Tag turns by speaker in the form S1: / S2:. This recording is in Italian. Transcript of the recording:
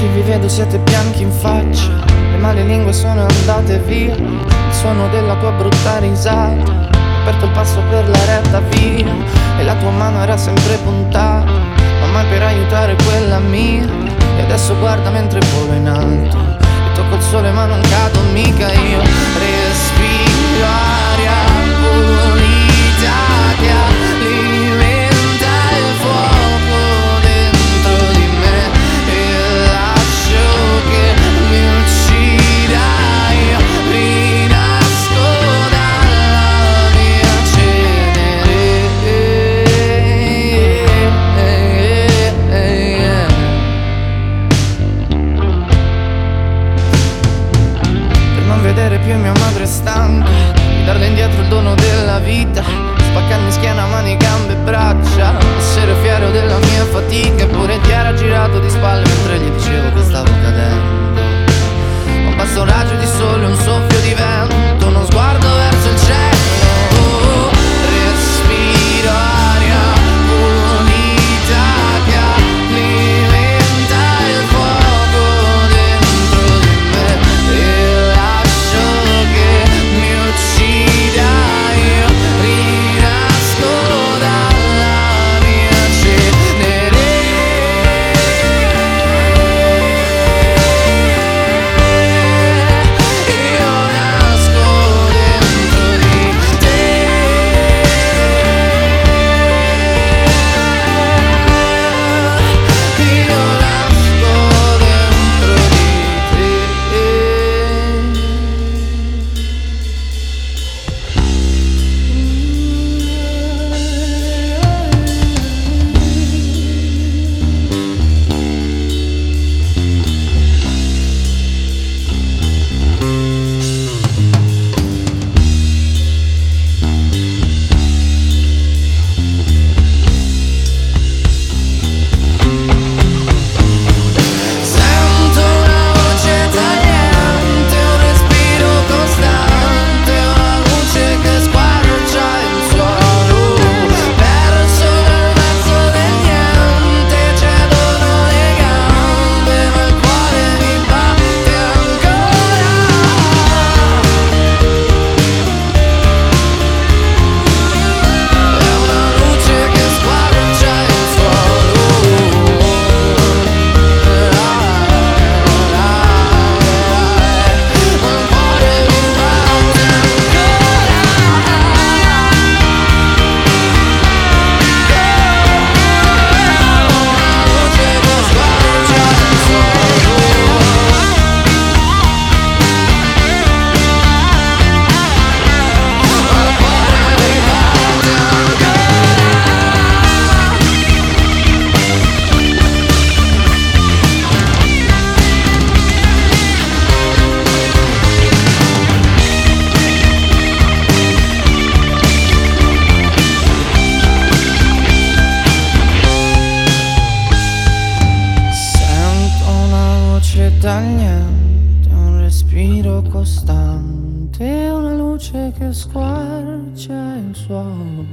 S1: Oggi vi vedo siete bianchi in faccia. Le male lingue sono andate via. Il suono della tua brutta risata. Ho aperto il passo per la retta via. E la tua mano era sempre puntata Ma mai per aiutare quella mia. E adesso guarda mentre volo in alto. E tocco il sole ma non cado mica io. Respiro vedere più mia madre stanca Di darle indietro il dono della vita Spaccarmi schiena, mani, gambe braccia Essere tagliente, un respiro costante, una luce che squarcia il suolo.